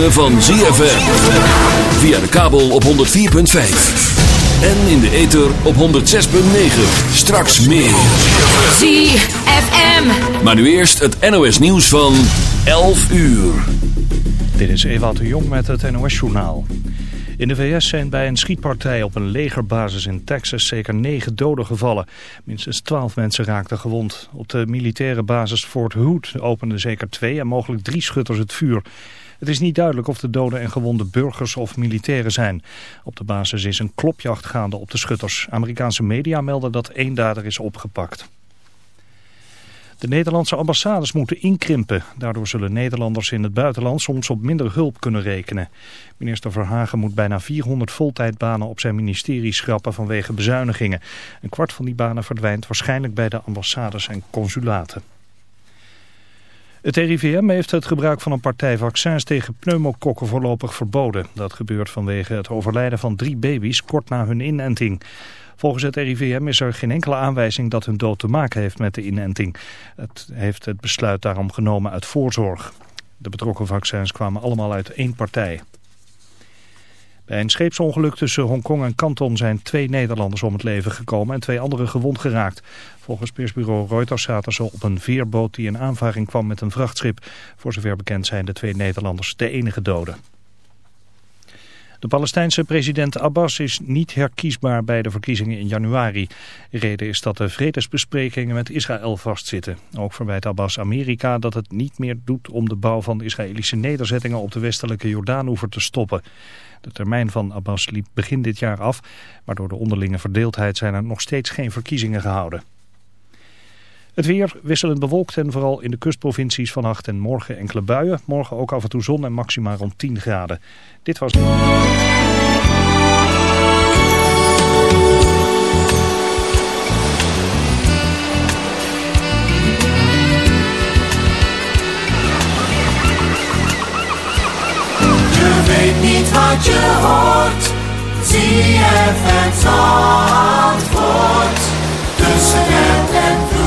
ritme van ZFM. Via de kabel op 104.5. En in de ether op 106.9. Straks meer. ZFM. Maar nu eerst het NOS nieuws van 11 uur. Dit is Ewout de Jong met het NOS-journaal. In de VS zijn bij een schietpartij op een legerbasis in Texas zeker negen doden gevallen. Minstens twaalf mensen raakten gewond. Op de militaire basis Fort Hood openden zeker twee en mogelijk drie schutters het vuur. Het is niet duidelijk of de doden en gewonde burgers of militairen zijn. Op de basis is een klopjacht gaande op de schutters. Amerikaanse media melden dat één dader is opgepakt. De Nederlandse ambassades moeten inkrimpen. Daardoor zullen Nederlanders in het buitenland soms op minder hulp kunnen rekenen. Minister Verhagen moet bijna 400 voltijdbanen op zijn ministerie schrappen vanwege bezuinigingen. Een kwart van die banen verdwijnt waarschijnlijk bij de ambassades en consulaten. Het RIVM heeft het gebruik van een partij vaccins tegen pneumokokken voorlopig verboden. Dat gebeurt vanwege het overlijden van drie baby's kort na hun inenting. Volgens het RIVM is er geen enkele aanwijzing dat hun dood te maken heeft met de inenting. Het heeft het besluit daarom genomen uit voorzorg. De betrokken vaccins kwamen allemaal uit één partij. Bij een scheepsongeluk tussen Hongkong en Canton zijn twee Nederlanders om het leven gekomen en twee anderen gewond geraakt. Volgens persbureau Reuters zaten ze op een veerboot die in aanvaring kwam met een vrachtschip. Voor zover bekend zijn de twee Nederlanders de enige doden. De Palestijnse president Abbas is niet herkiesbaar bij de verkiezingen in januari. De reden is dat de vredesbesprekingen met Israël vastzitten. Ook verwijt Abbas Amerika dat het niet meer doet om de bouw van Israëlische nederzettingen op de westelijke Jordaanoever te stoppen. De termijn van Abbas liep begin dit jaar af, maar door de onderlinge verdeeldheid zijn er nog steeds geen verkiezingen gehouden. Het weer wisselend bewolkt en vooral in de kustprovincies vannacht en morgen enkele buien. Morgen ook af en toe zon en maxima rond 10 graden. Dit was... Je niet wat je hoort. Zandvoort. Tussen het en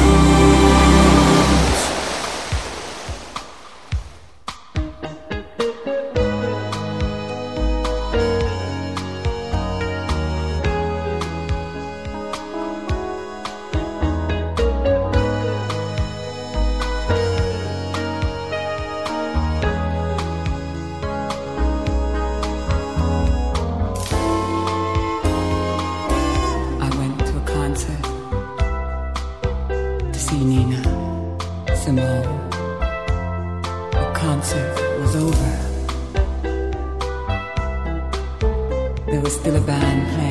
Billabong.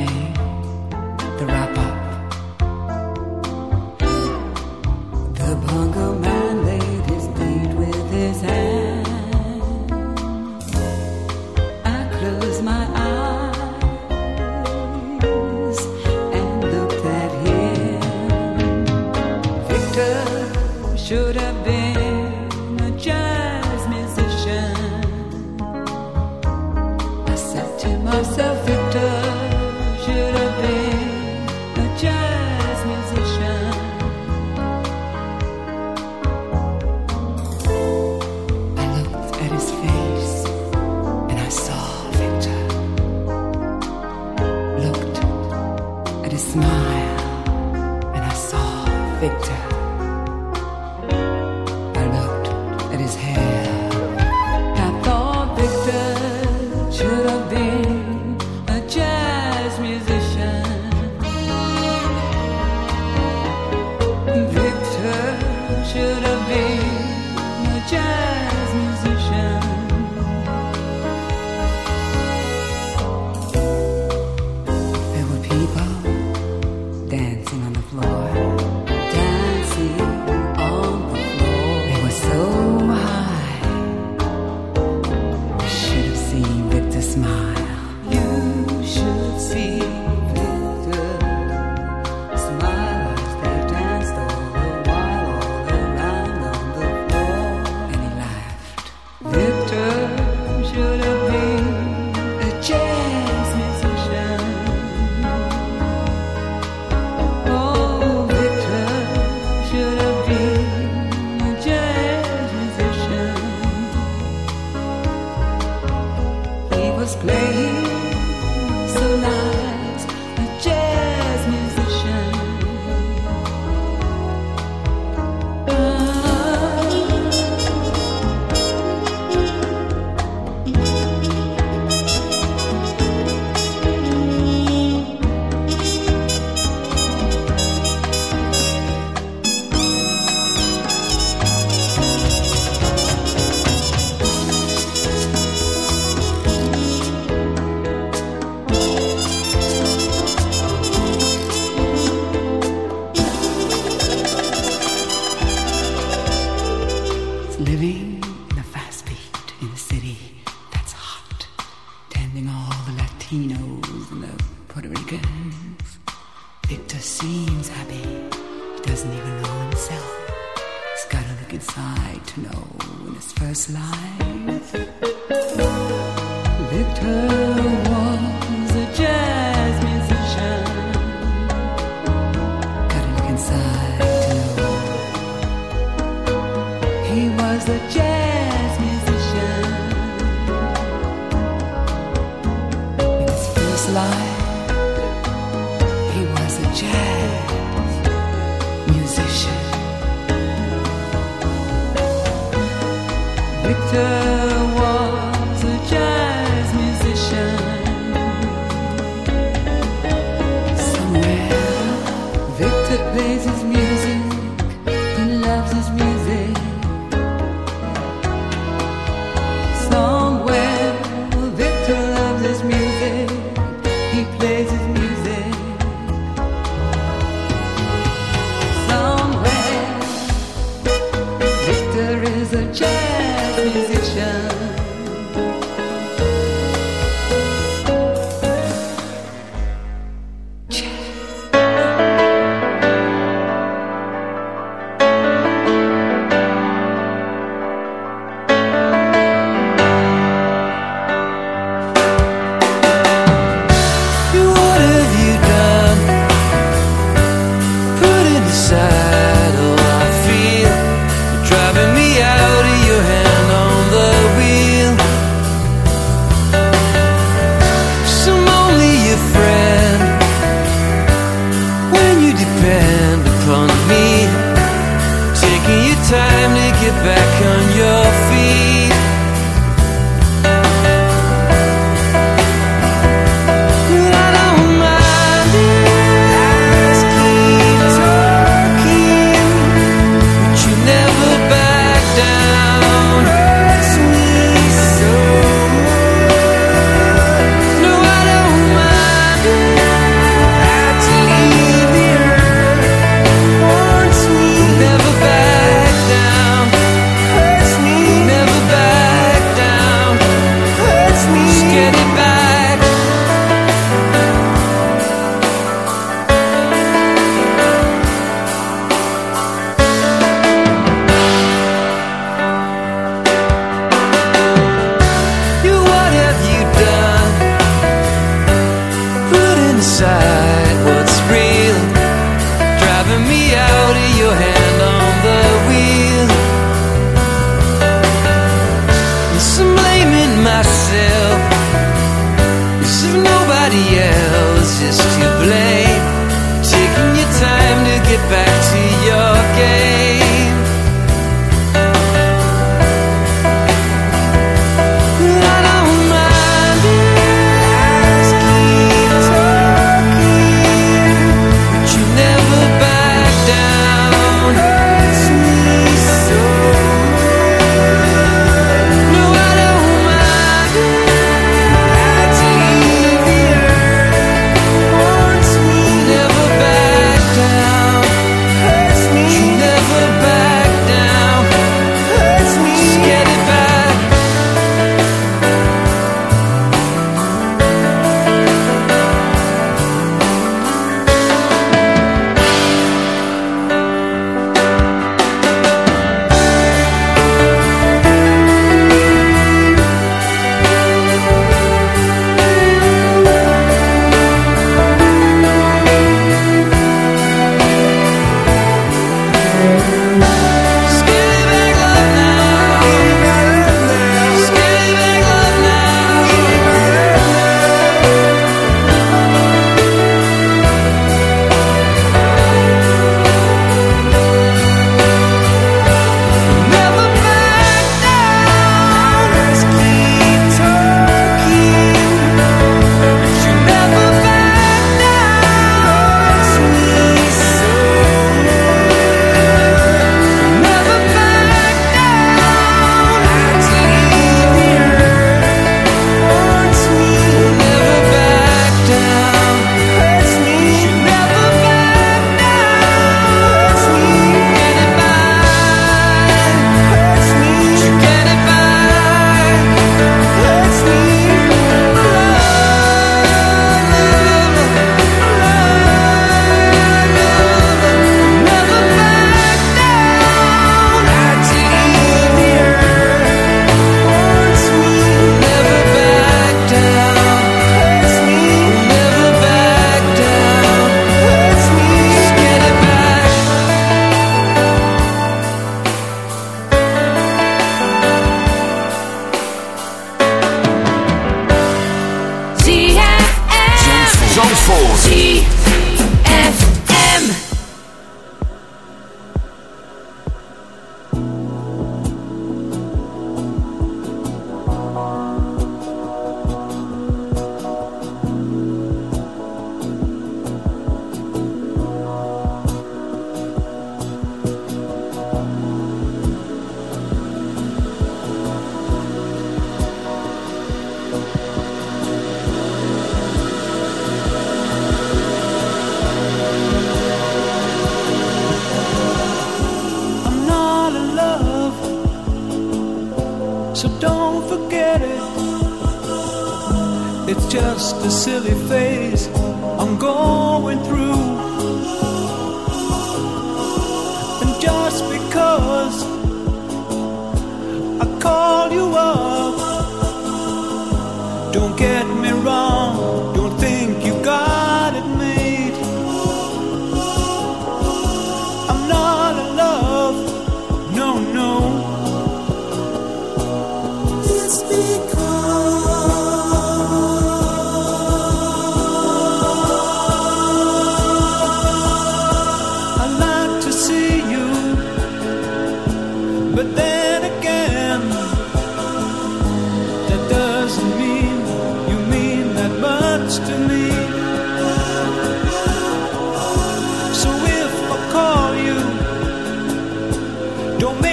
Don't make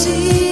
see.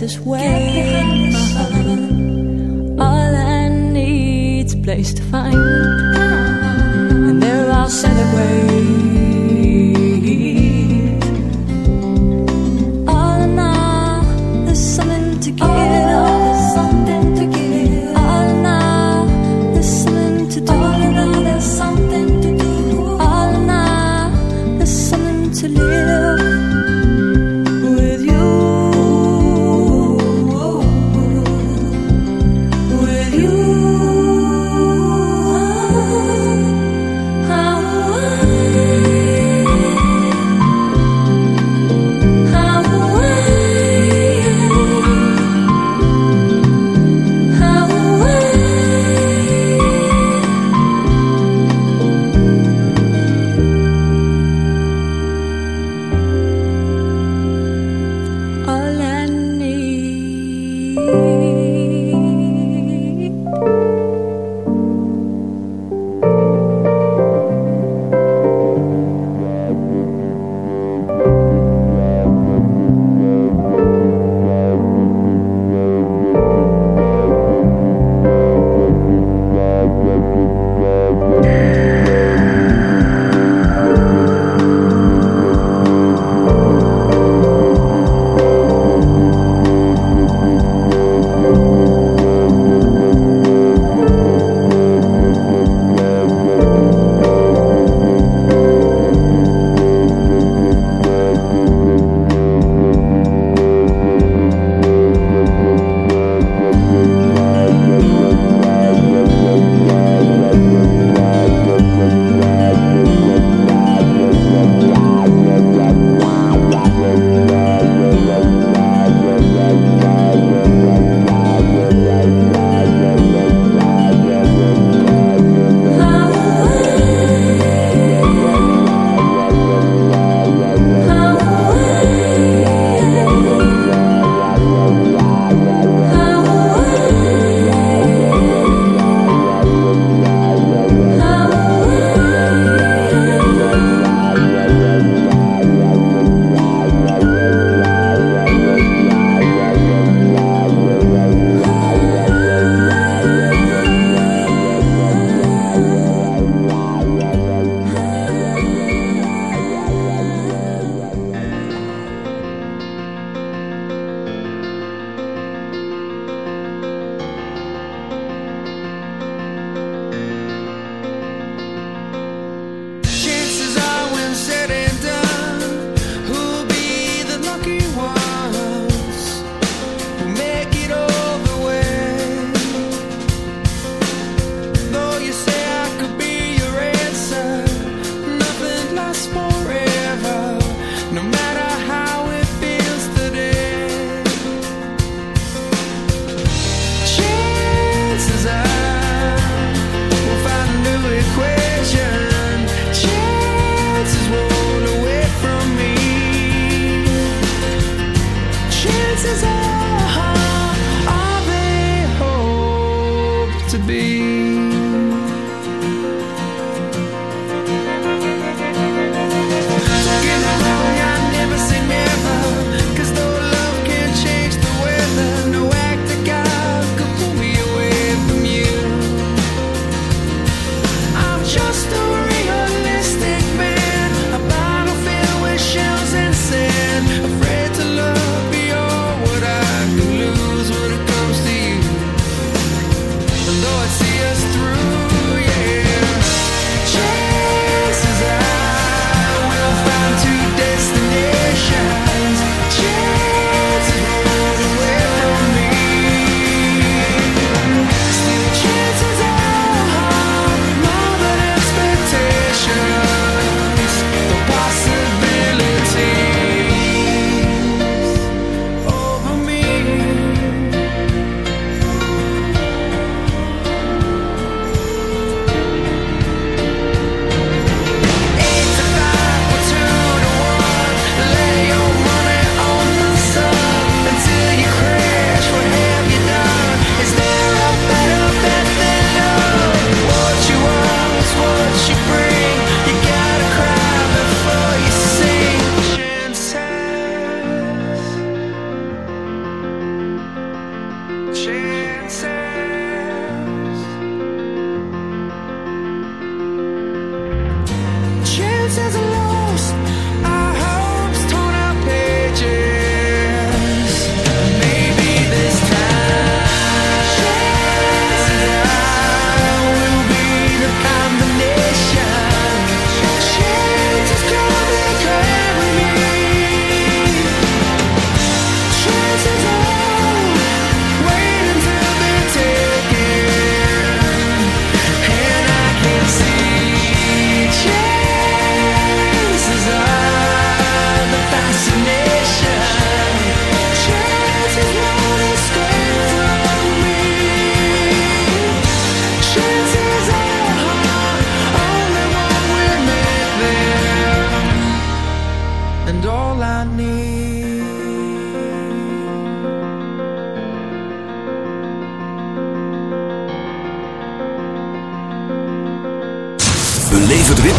this is where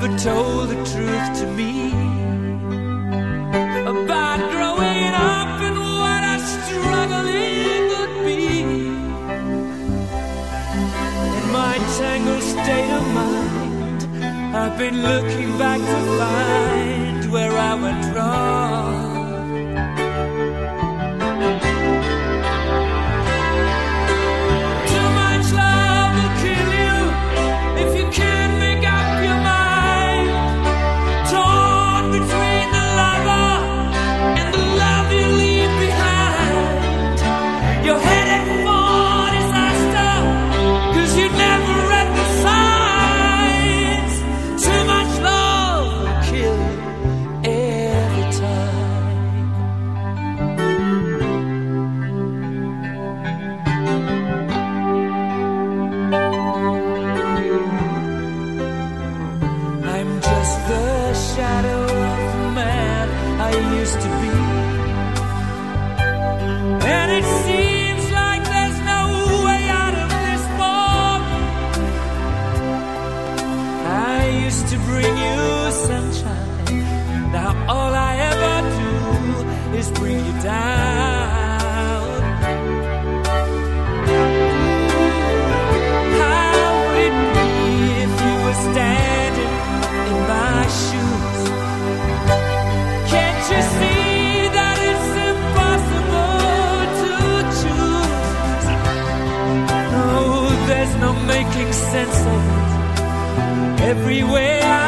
never told the truth to me about growing up and what a struggle it could be. In my tangled state of mind, I've been looking back to find where I went wrong. sense of it everywhere I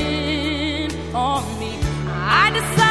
decide.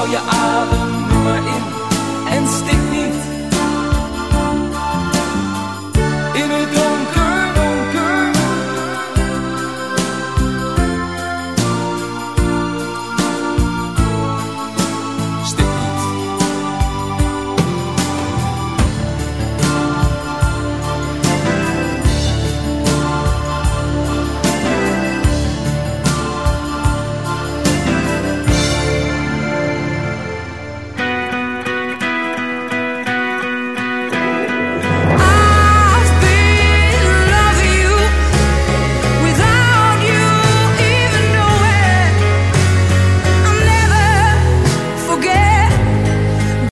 all your